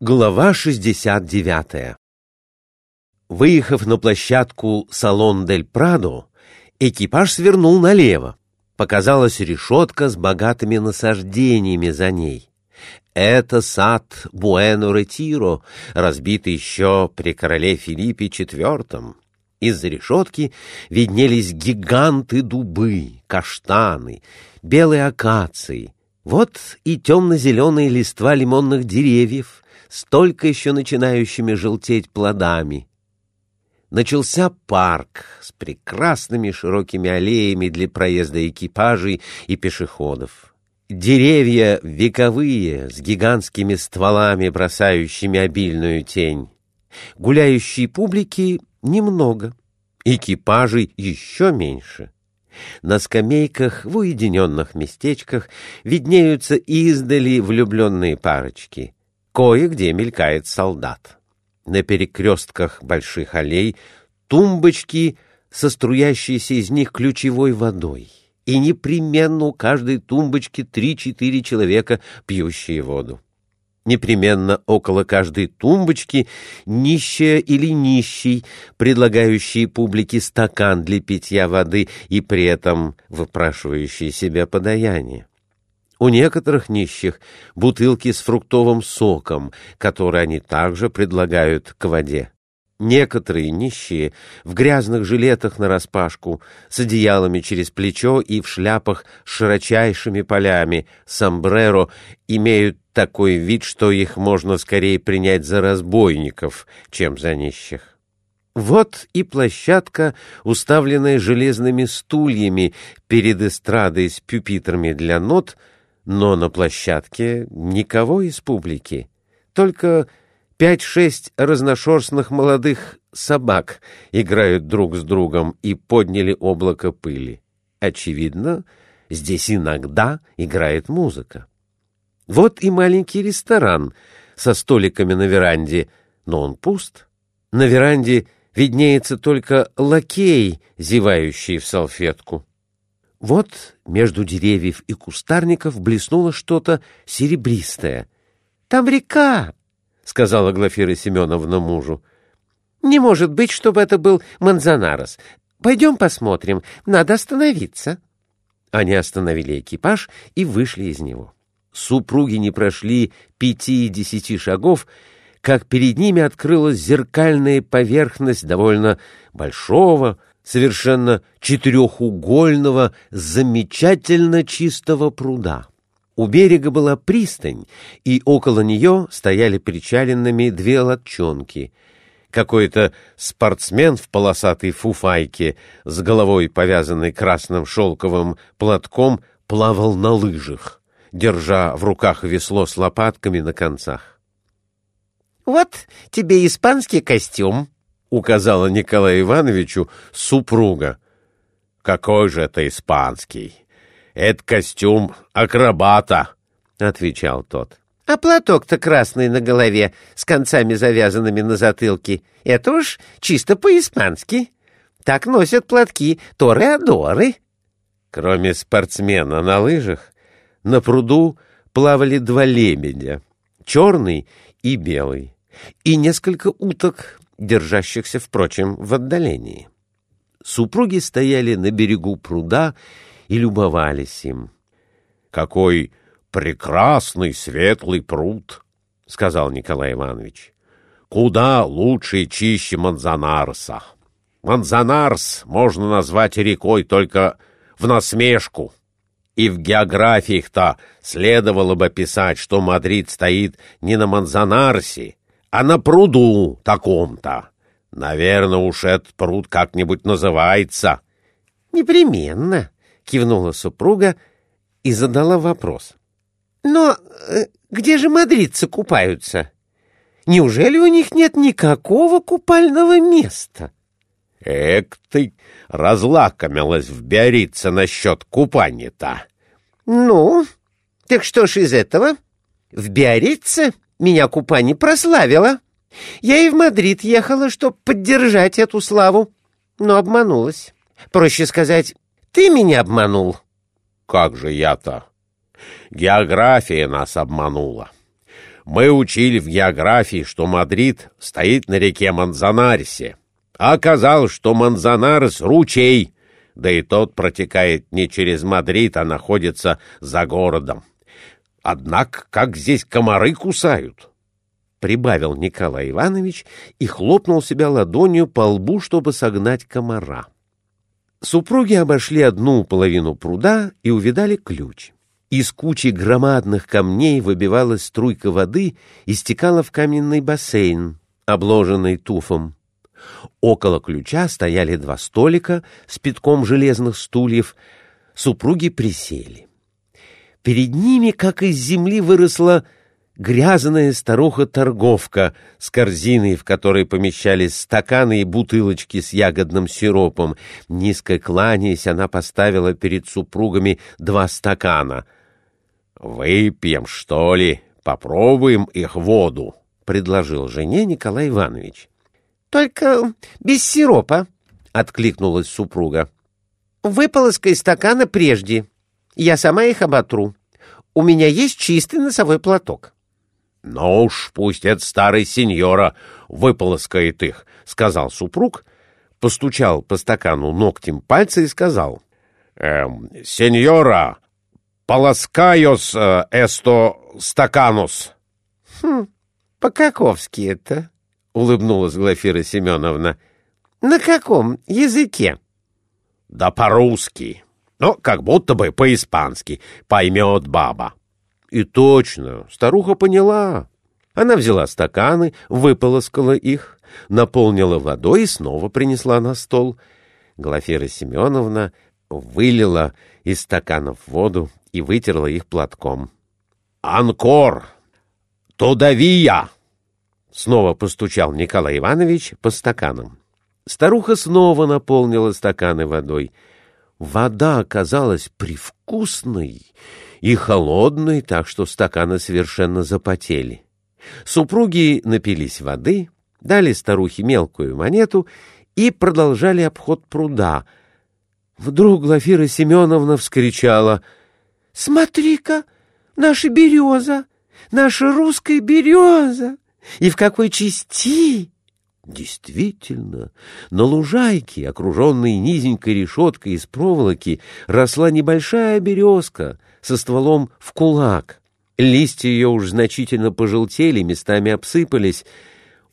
Глава 69 Выехав на площадку Салон дель Прадо, экипаж свернул налево. Показалась решетка с богатыми насаждениями за ней. Это сад Буэно-Ретиро, разбитый еще при короле Филиппе IV. Из-за решетки виднелись гиганты дубы, каштаны, белые акации. Вот и темно-зеленые листва лимонных деревьев, столько еще начинающими желтеть плодами. Начался парк с прекрасными широкими аллеями для проезда экипажей и пешеходов. Деревья вековые, с гигантскими стволами, бросающими обильную тень. Гуляющей публики немного, экипажей еще меньше. На скамейках в уединенных местечках виднеются издали влюбленные парочки. Кое-где мелькает солдат. На перекрестках больших аллей тумбочки со струящейся из них ключевой водой. И непременно у каждой тумбочки три-четыре человека, пьющие воду. Непременно около каждой тумбочки нищая или нищий, предлагающий публике стакан для питья воды и при этом выпрашивающий себя подаяние. У некоторых нищих бутылки с фруктовым соком, которые они также предлагают к воде. Некоторые нищие в грязных жилетах нараспашку, с одеялами через плечо и в шляпах с широчайшими полями, сомбреро, имеют такой вид, что их можно скорее принять за разбойников, чем за нищих. Вот и площадка, уставленная железными стульями перед эстрадой с пюпитрами для нот, но на площадке никого из публики, только Пять-шесть разношерстных молодых собак играют друг с другом и подняли облако пыли. Очевидно, здесь иногда играет музыка. Вот и маленький ресторан со столиками на веранде, но он пуст. На веранде виднеется только лакей, зевающий в салфетку. Вот между деревьев и кустарников блеснуло что-то серебристое. «Там река!» — сказала Глафира Семеновна мужу. — Не может быть, чтобы это был Манзанарос. Пойдем посмотрим, надо остановиться. Они остановили экипаж и вышли из него. Супруги не прошли пяти-десяти шагов, как перед ними открылась зеркальная поверхность довольно большого, совершенно четырехугольного, замечательно чистого пруда. У берега была пристань, и около нее стояли причаленными две лодчонки. Какой-то спортсмен в полосатой фуфайке с головой, повязанной красным шелковым платком, плавал на лыжах, держа в руках весло с лопатками на концах. «Вот тебе испанский костюм», — указала Николаю Ивановичу супруга. «Какой же это испанский?» Это костюм акробата, — отвечал тот. — А платок-то красный на голове, с концами завязанными на затылке. Это уж чисто по-испански. Так носят платки торы-адоры. Кроме спортсмена на лыжах, на пруду плавали два лебедя, черный и белый, и несколько уток, держащихся, впрочем, в отдалении. Супруги стояли на берегу пруда и любовались им. — Какой прекрасный светлый пруд! — сказал Николай Иванович. — Куда лучше и чище Манзанарса. Манзанарс можно назвать рекой только в насмешку. И в географиях-то следовало бы писать, что Мадрид стоит не на Манзанарсе, а на пруду таком-то. Наверное, уж этот пруд как-нибудь называется. — Непременно, кивнула супруга и задала вопрос. «Но э, где же мадридцы купаются? Неужели у них нет никакого купального места?» «Эк ты разлакомилась в Биорице насчет купания-то!» «Ну, так что ж из этого? В Биорице меня купание прославило. Я и в Мадрид ехала, чтобы поддержать эту славу, но обманулась. Проще сказать, ты меня обманул. Как же я-то? География нас обманула. Мы учили в географии, что Мадрид стоит на реке Манзанаресе. А оказалось, что Манзанарес — ручей, да и тот протекает не через Мадрид, а находится за городом. Однако, как здесь комары кусают? Прибавил Николай Иванович и хлопнул себя ладонью по лбу, чтобы согнать комара. Супруги обошли одну половину пруда и увидали ключ. Из кучи громадных камней выбивалась струйка воды и стекала в каменный бассейн, обложенный туфом. Около ключа стояли два столика с пятком железных стульев. Супруги присели. Перед ними, как из земли, выросла грязная старуха-торговка с корзиной, в которой помещались стаканы и бутылочки с ягодным сиропом. Низко кланяясь, она поставила перед супругами два стакана. «Выпьем, что ли? Попробуем их воду», — предложил жене Николай Иванович. Только без сиропа, — откликнулась супруга. Выполоскай стаканы прежде. Я сама их оботру. У меня есть чистый носовой платок. — Ну уж пусть этот старый сеньора выполоскает их, — сказал супруг, постучал по стакану ногтем пальца и сказал. «Эм, — Сеньора, полоскайос э, эсто стаканус. — Хм, по-каковски это? улыбнулась Глафира Семеновна. На каком языке? Да по-русски. Но как будто бы по-испански. Поймет баба. И точно, старуха поняла. Она взяла стаканы, выполоскала их, наполнила водой и снова принесла на стол. Глафира Семеновна вылила из стаканов воду и вытерла их платком. «Анкор! Тодавия!» Снова постучал Николай Иванович по стаканам. Старуха снова наполнила стаканы водой. Вода оказалась привкусной и холодной, так что стаканы совершенно запотели. Супруги напились воды, дали старухе мелкую монету и продолжали обход пруда. Вдруг Глафира Семеновна вскричала «Смотри-ка, наша береза, наша русская береза!» И в какой части? Действительно, на лужайке, окруженной низенькой решеткой из проволоки, росла небольшая березка со стволом в кулак. Листья ее уж значительно пожелтели, местами обсыпались.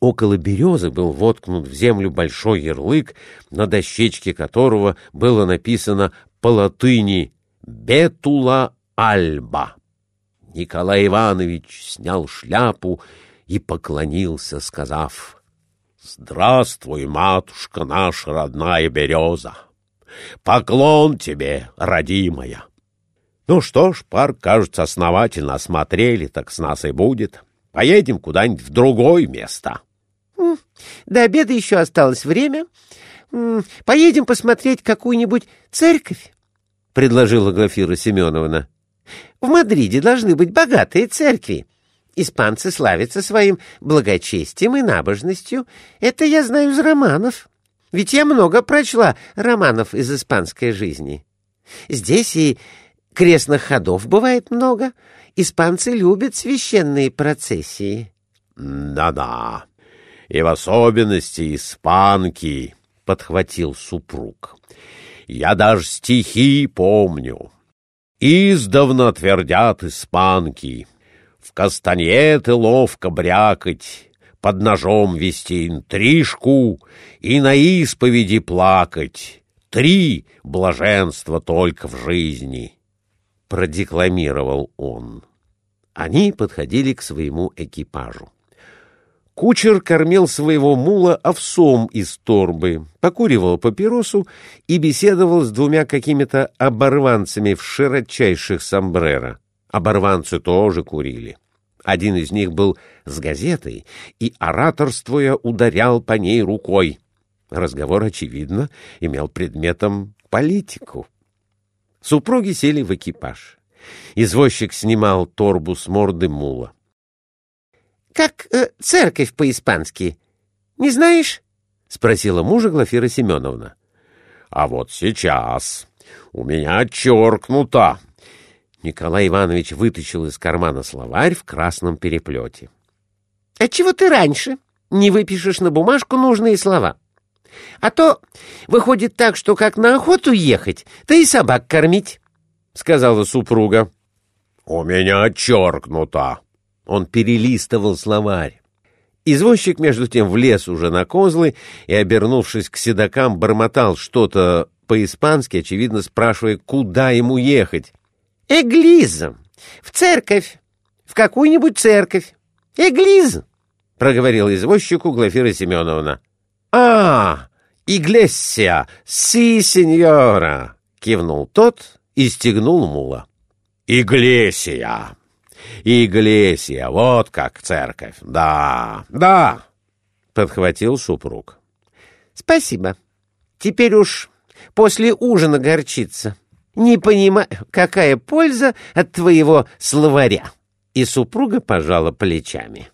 Около березы был воткнут в землю большой ярлык, на дощечке которого было написано по латыни «Бетула Альба». Николай Иванович снял шляпу и поклонился, сказав, «Здравствуй, матушка наша родная береза! Поклон тебе, родимая!» Ну что ж, парк, кажется, основательно осмотрели, так с нас и будет. Поедем куда-нибудь в другое место. До обеда еще осталось время. Поедем посмотреть какую-нибудь церковь, — предложила Глафира Семеновна. В Мадриде должны быть богатые церкви. Испанцы славятся своим благочестием и набожностью. Это я знаю из романов. Ведь я много прочла романов из испанской жизни. Здесь и крестных ходов бывает много. Испанцы любят священные процессии. Да-да, и в особенности испанки, — подхватил супруг. Я даже стихи помню. Издавна твердят испанки, в кастаньеты ловко брякать, под ножом вести интрижку и на исповеди плакать. Три блаженства только в жизни, — продекламировал он. Они подходили к своему экипажу. Кучер кормил своего мула овсом из торбы, покуривал папиросу и беседовал с двумя какими-то оборванцами в широчайших сомбреро. Оборванцы тоже курили. Один из них был с газетой и, ораторствуя, ударял по ней рукой. Разговор, очевидно, имел предметом политику. Супруги сели в экипаж. Извозчик снимал торбу с морды мула. — Как э, церковь по-испански? Не знаешь? — спросила мужа Глафира Семеновна. — А вот сейчас у меня черкнуто Николай Иванович вытащил из кармана словарь в красном переплете. — А чего ты раньше не выпишешь на бумажку нужные слова? А то выходит так, что как на охоту ехать, да и собак кормить, — сказала супруга. — У меня черкнуто. Он перелистывал словарь. Извозчик, между тем, влез уже на козлы и, обернувшись к седокам, бормотал что-то по-испански, очевидно спрашивая, куда ему ехать. «Эглиза! В церковь! В какую-нибудь церковь! Эглиза!» — проговорил извозчику Глафира Семеновна. «А, иглесия! Си, сеньора!» — кивнул тот и стегнул мула. «Иглесия! Иглесия! Вот как церковь! Да, да!» — подхватил супруг. «Спасибо. Теперь уж после ужина горчица. Не понимаю, какая польза от твоего словаря?» И супруга пожала плечами.